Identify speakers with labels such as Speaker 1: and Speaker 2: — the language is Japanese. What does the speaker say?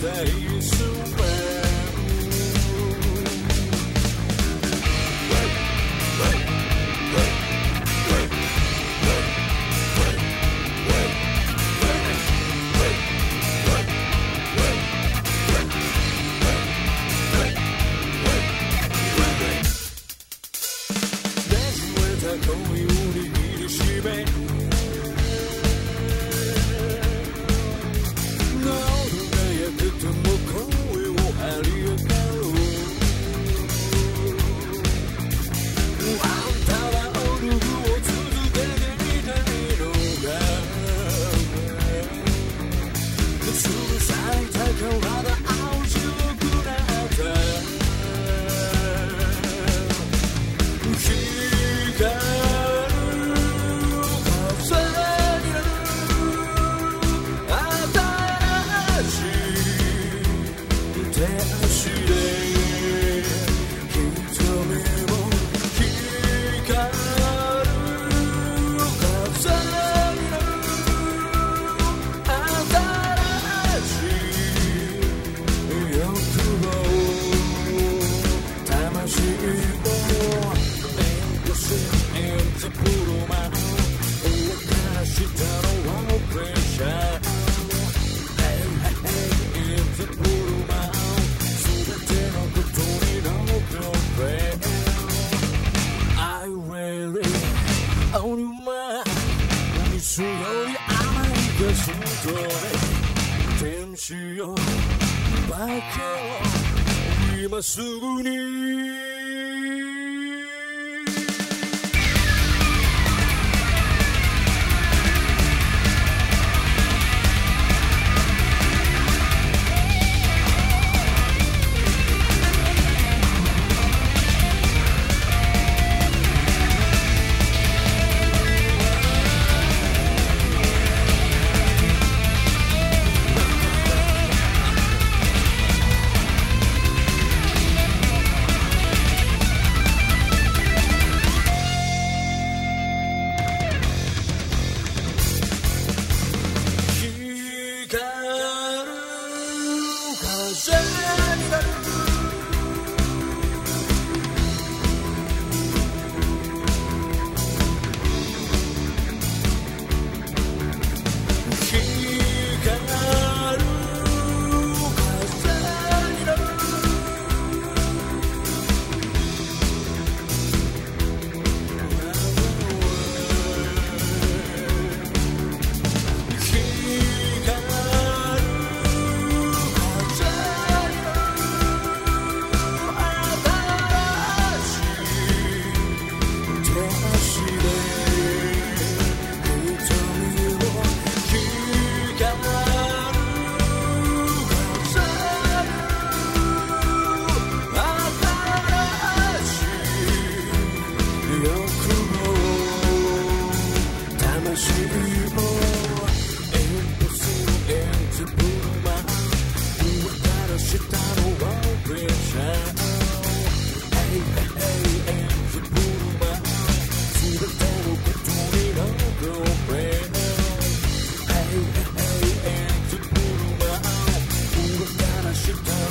Speaker 1: days away. say 青沼お水より甘いガスれ天使よバカ今すぐに。you.